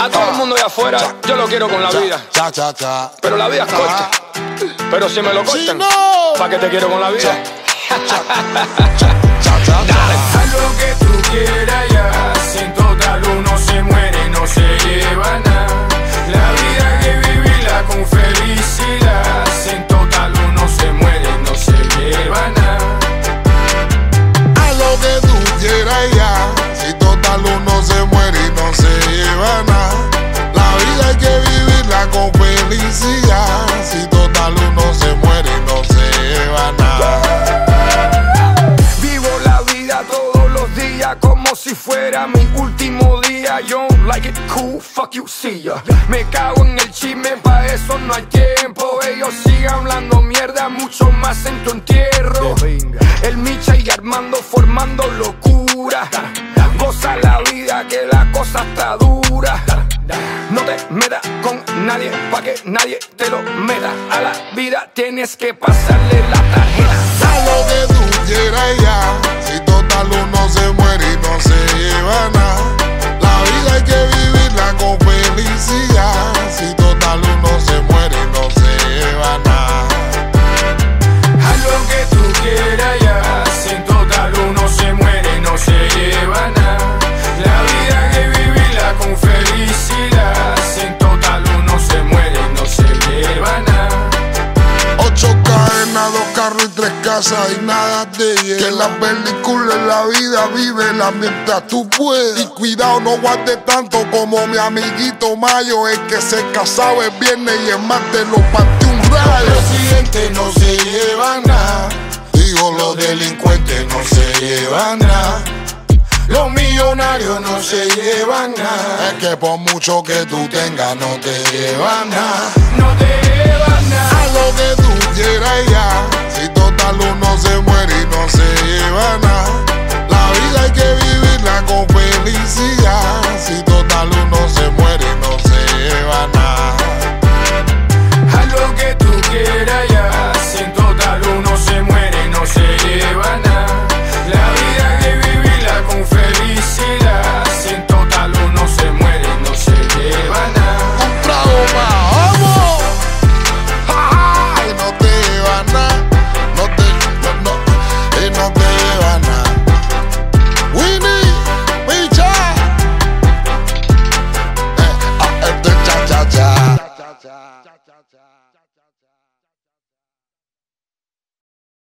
A todo el mundo de afuera, yo lo quiero con la vida. Cha, cha, cha. Pero la vida es corta. Pero si me lo cortan, ¿para qué te quiero con la vida? Cha, cha, cha. Haz lo que tú quieras ya. Como si fuera mi último día. Yo like it cool, fuck you, see ya. Me cago en el chisme, pa' eso no hay tiempo. Ellos sigan hablando mierda, mucho más en tu entierro. El Micha y Armando formando locura. Goza la vida que la cosa está dura. No te metas con nadie pa' que nadie te lo meta. A la vida tienes que pasarle la tarjeta. Carros y tres casas y nada te lleva. Que la película en la vida vívela mientras tú puedas. Y cuidado, no guardes tanto como mi amiguito Mayo. Es que se casaba el viernes y el martes lo partió un rayo. Los siguientes no se llevan nada. Digo, los delincuentes no se llevan nada. Los millonarios no se llevan nada. Es que por mucho que tú tengas, no te llevan nada. cha cha cha cha